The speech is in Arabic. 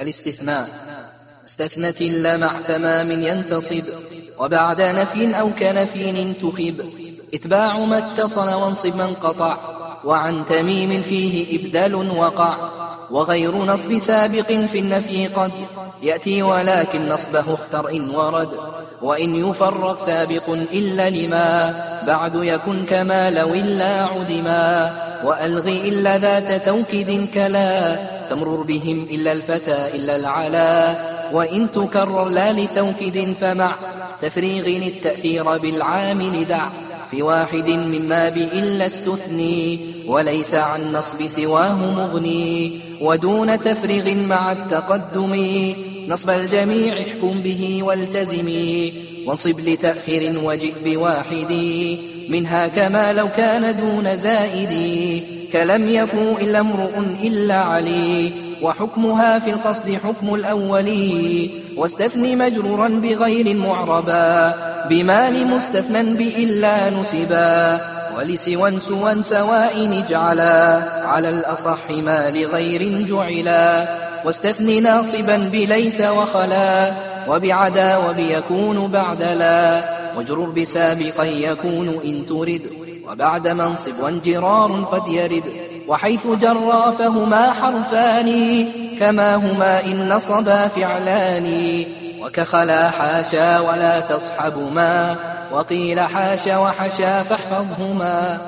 الاستثناء. استثنت إلا مع تمام ينتصب وبعد نفي أو كنفي انتخب. اتباع ما اتصل وانصب من قطع وعن تميم فيه إبدال وقع. وغير نصب سابق في النفي قد يأتي ولكن نصبه اختر إن ورد وإن يفرق سابق إلا لما بعد يكن كما لو إلا عدما. وألغي إلا ذات توكيد كلا تمرر بهم إلا الفتى إلا العلا. وإن تكرر لا لتوكيد فمع تفريغ التأثير بالعامل دع. في واحد مما بإلا استثني وليس عن نصب سواه مغني ودون تفريغ مع التقدم. نصب الجميع احكم به والتزمي وانصب لتأخير وجئ بواحد. منها كما لو كان دون زائد كلم يفو إلا امرؤ إلا علي. وحكمها في القصد حكم الأول واستثني مجرورا بغير معربا. بما لمستثنى بإلا نسبا ولسوى سوى سواء اجعلا على الأصح ما لغير جعلا واستثني ناصبا بليس وخلا وبعدا وبيكون بعد لا واجرر بسابقا يكون إن ترد وبعد منصب وانجرار قد يرد وحيث جرى فهما حرفان كما هما إن نصبا فعلان. وكخلا حاشا ولا تصحب ما وقيل حاشا وحشا فاحفظهما.